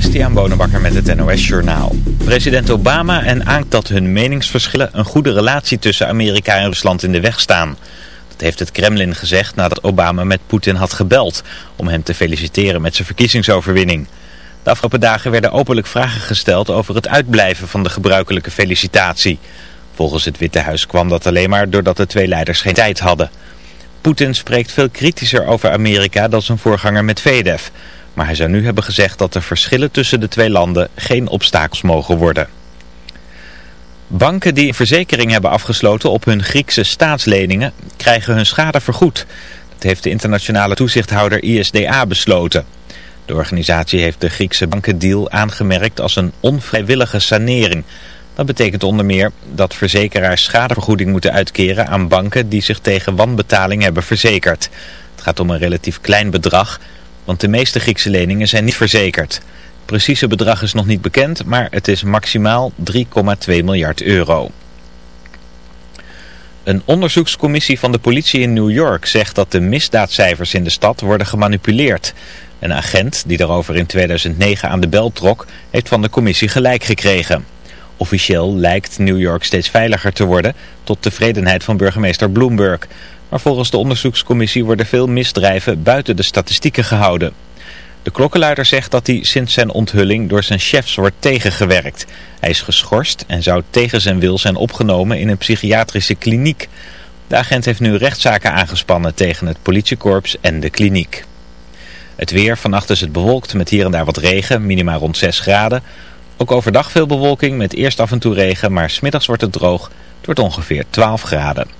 Christian Bonenbakker met het NOS Journaal. President Obama en aankt dat hun meningsverschillen een goede relatie tussen Amerika en Rusland in de weg staan. Dat heeft het Kremlin gezegd nadat Obama met Poetin had gebeld om hem te feliciteren met zijn verkiezingsoverwinning. De afgelopen dagen werden openlijk vragen gesteld over het uitblijven van de gebruikelijke felicitatie. Volgens het Witte Huis kwam dat alleen maar doordat de twee leiders geen tijd hadden. Poetin spreekt veel kritischer over Amerika dan zijn voorganger Medvedev... Maar hij zou nu hebben gezegd dat de verschillen tussen de twee landen geen obstakels mogen worden. Banken die een verzekering hebben afgesloten op hun Griekse staatsleningen krijgen hun schade vergoed. Dat heeft de internationale toezichthouder ISDA besloten. De organisatie heeft de Griekse bankendeal aangemerkt als een onvrijwillige sanering. Dat betekent onder meer dat verzekeraars schadevergoeding moeten uitkeren aan banken die zich tegen wanbetaling hebben verzekerd. Het gaat om een relatief klein bedrag want de meeste Griekse leningen zijn niet verzekerd. Het precieze bedrag is nog niet bekend, maar het is maximaal 3,2 miljard euro. Een onderzoekscommissie van de politie in New York zegt dat de misdaadcijfers in de stad worden gemanipuleerd. Een agent die daarover in 2009 aan de bel trok, heeft van de commissie gelijk gekregen. Officieel lijkt New York steeds veiliger te worden, tot tevredenheid van burgemeester Bloomberg. Maar volgens de onderzoekscommissie worden veel misdrijven buiten de statistieken gehouden. De klokkenluider zegt dat hij sinds zijn onthulling door zijn chefs wordt tegengewerkt. Hij is geschorst en zou tegen zijn wil zijn opgenomen in een psychiatrische kliniek. De agent heeft nu rechtszaken aangespannen tegen het politiekorps en de kliniek. Het weer, vannacht is het bewolkt met hier en daar wat regen, minima rond 6 graden. Ook overdag veel bewolking met eerst af en toe regen, maar smiddags wordt het droog. Het wordt ongeveer 12 graden.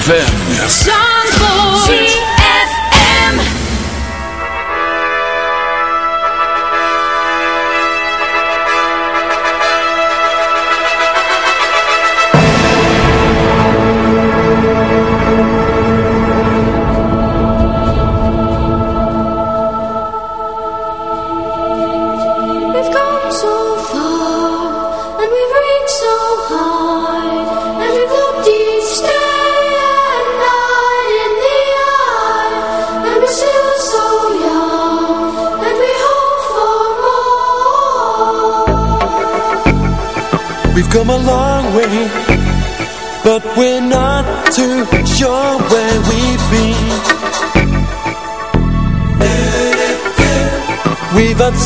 ZFM.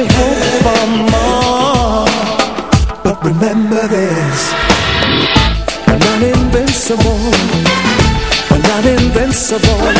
we hope for more. But remember this we're not invincible, we're not invincible.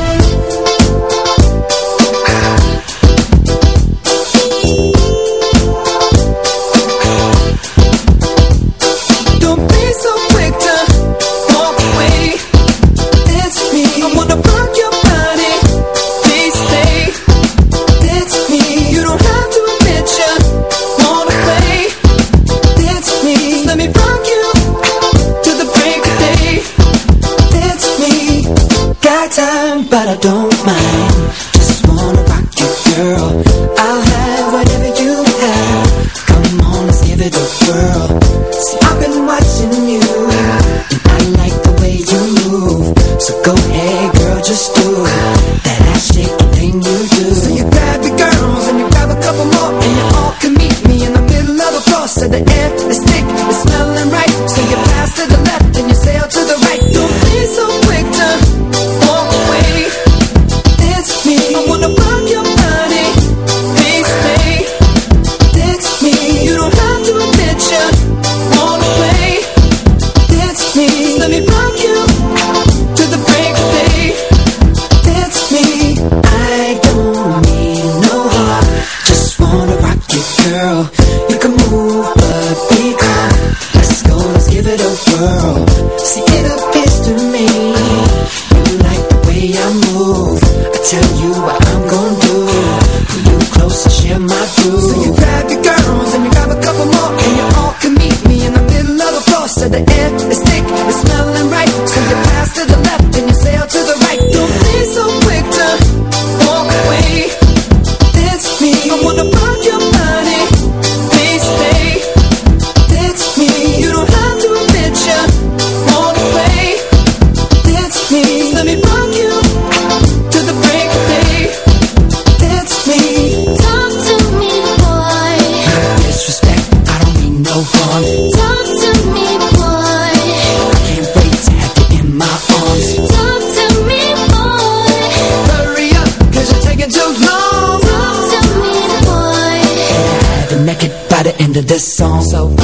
you. descends. So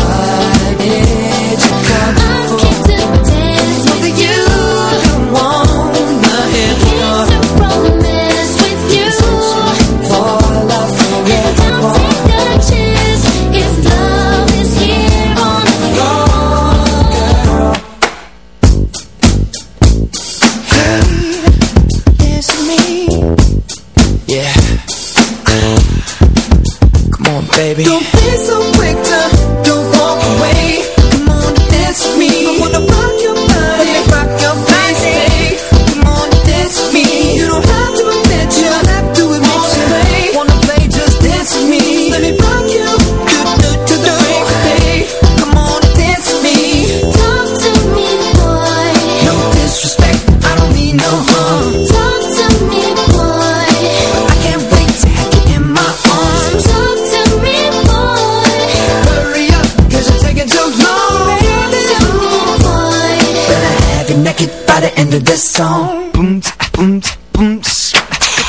end of the song. Boom, boom, boom,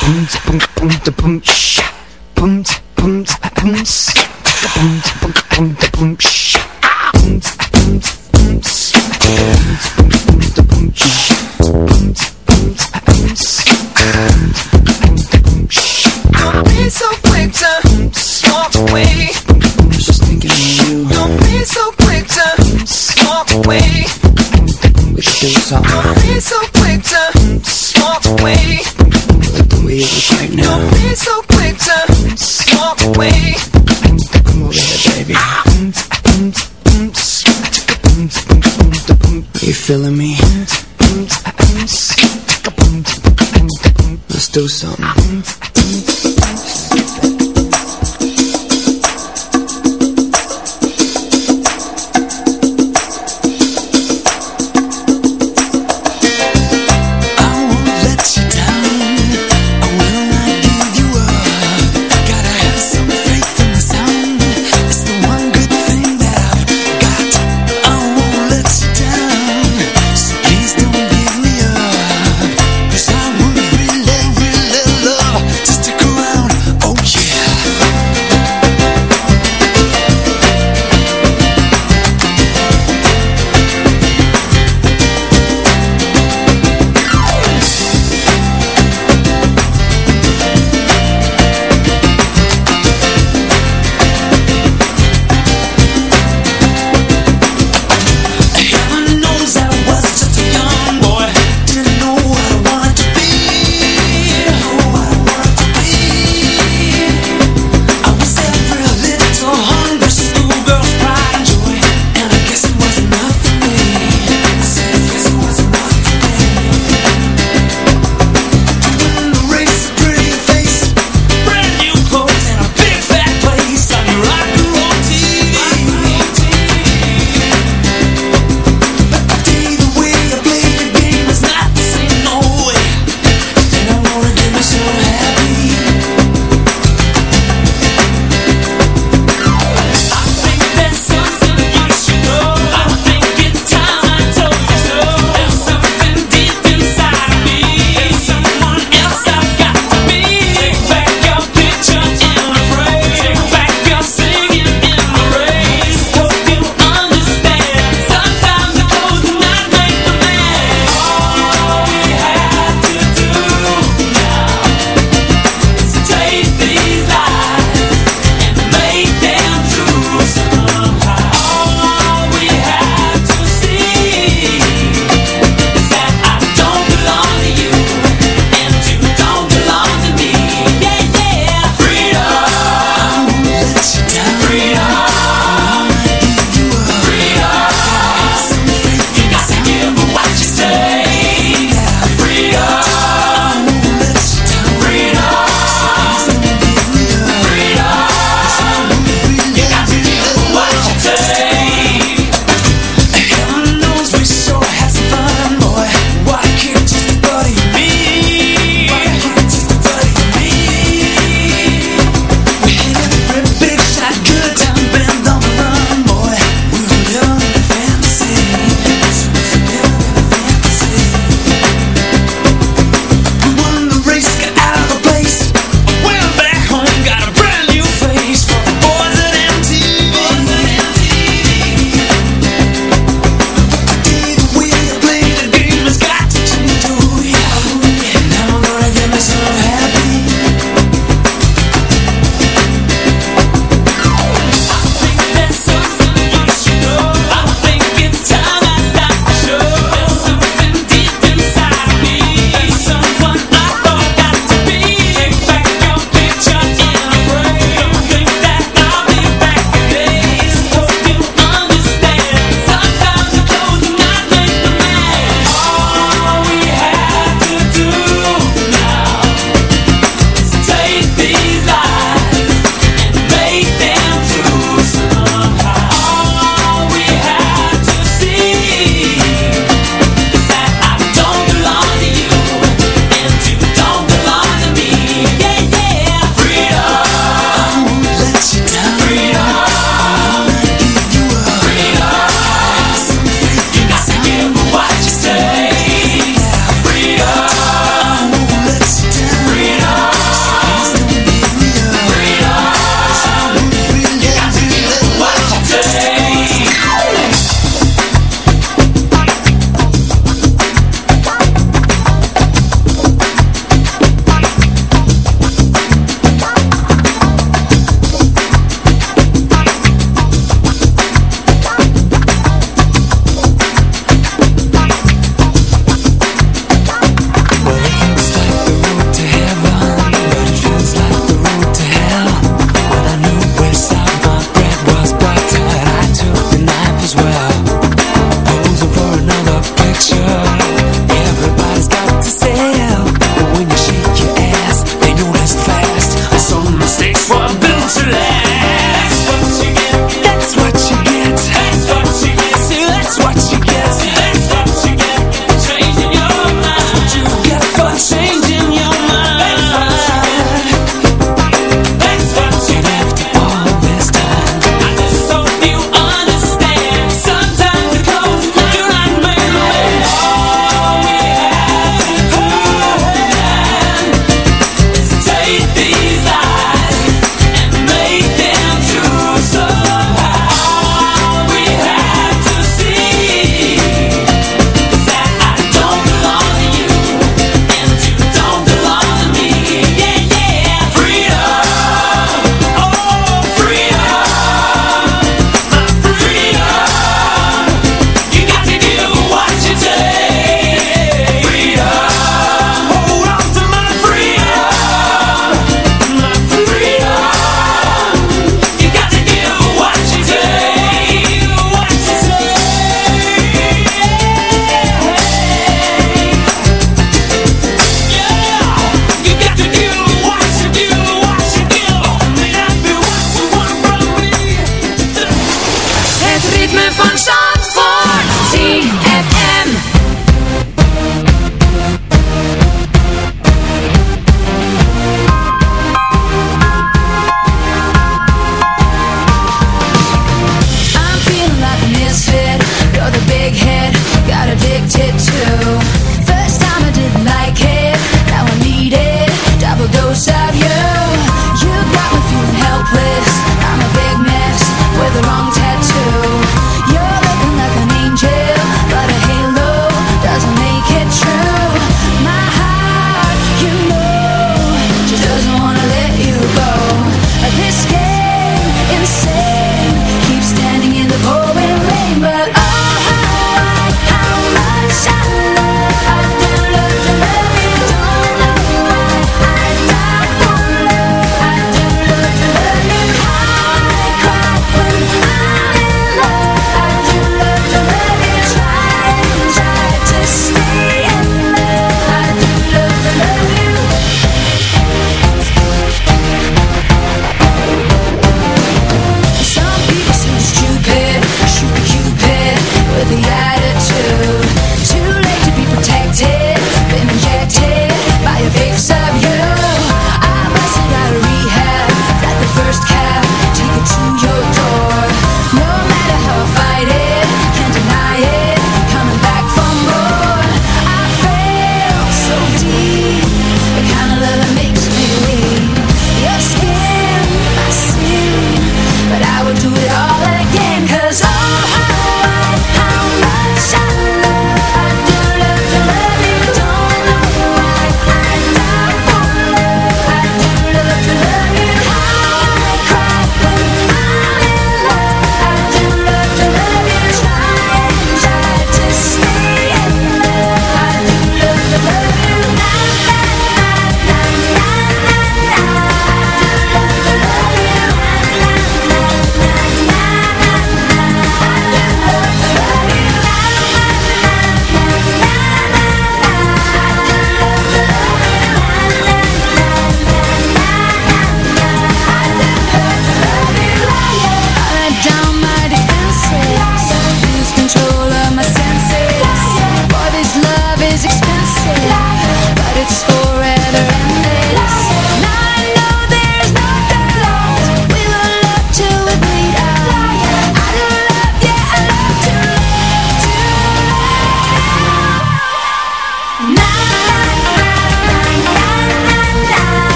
boom, boom, boom, boom, boom, boom, boom, boom, boom, boom, boom, So quick to walk away away. We should do something. Don't be so quick to walk away. We right now. Don't be so quick to walk away. Come over here, baby. You feeling me? Let's do something.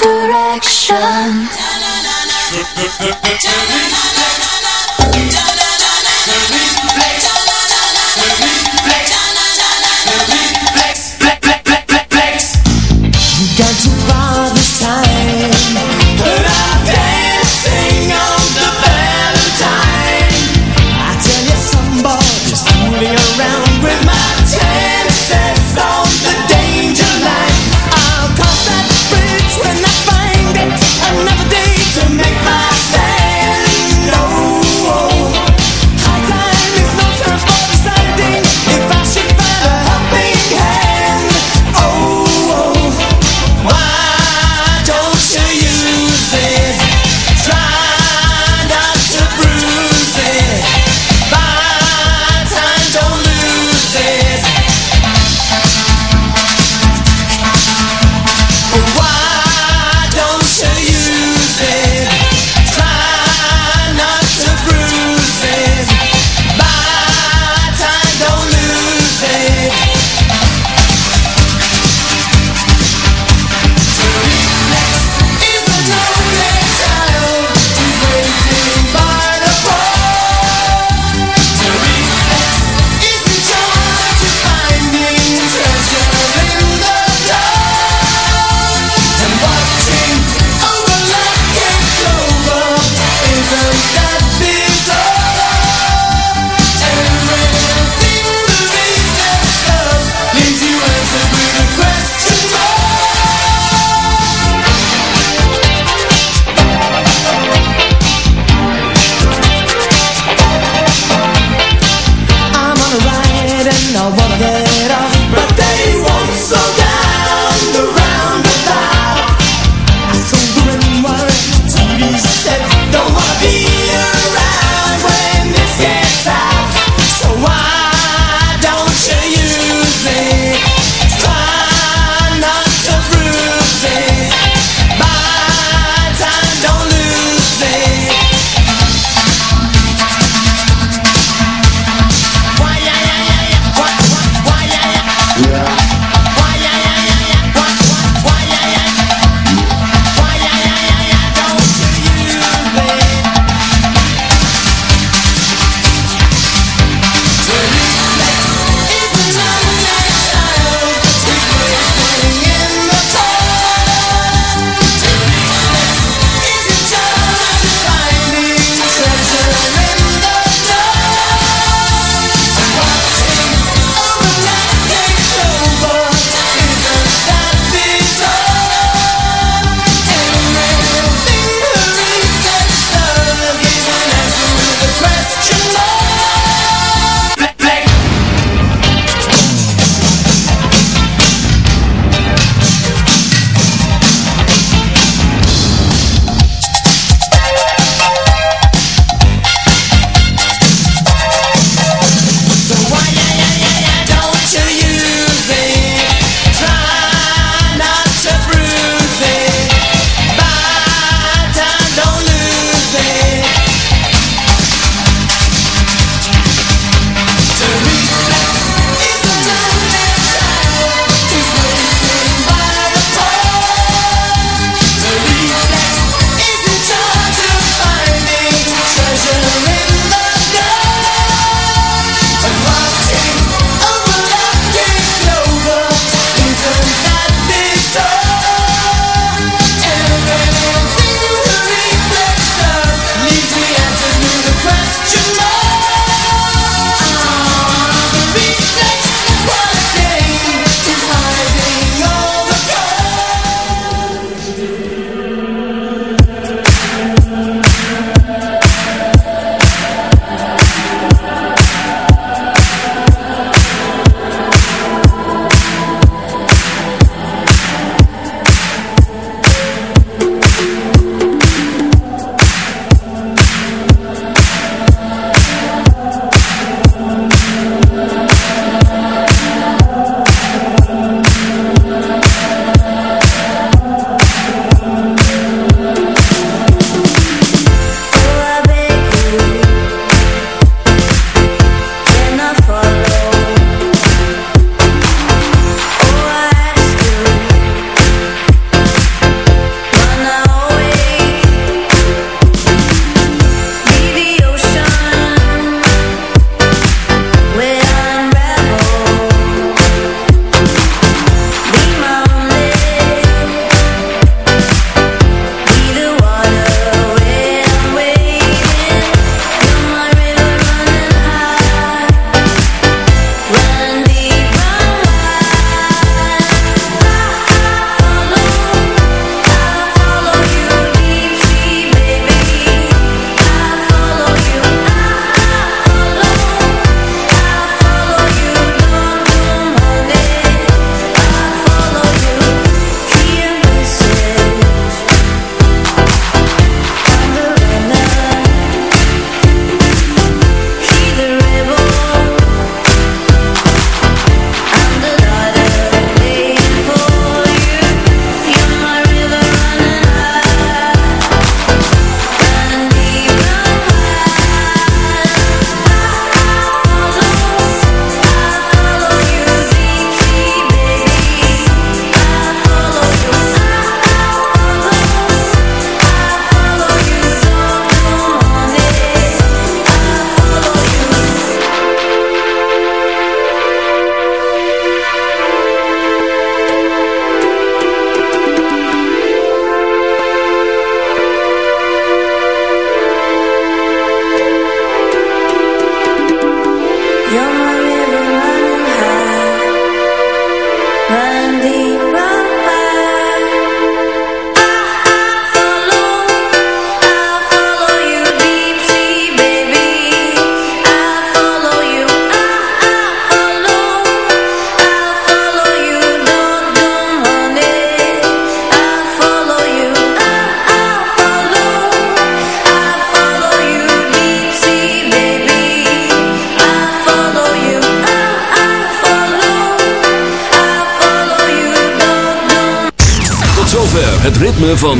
Direction.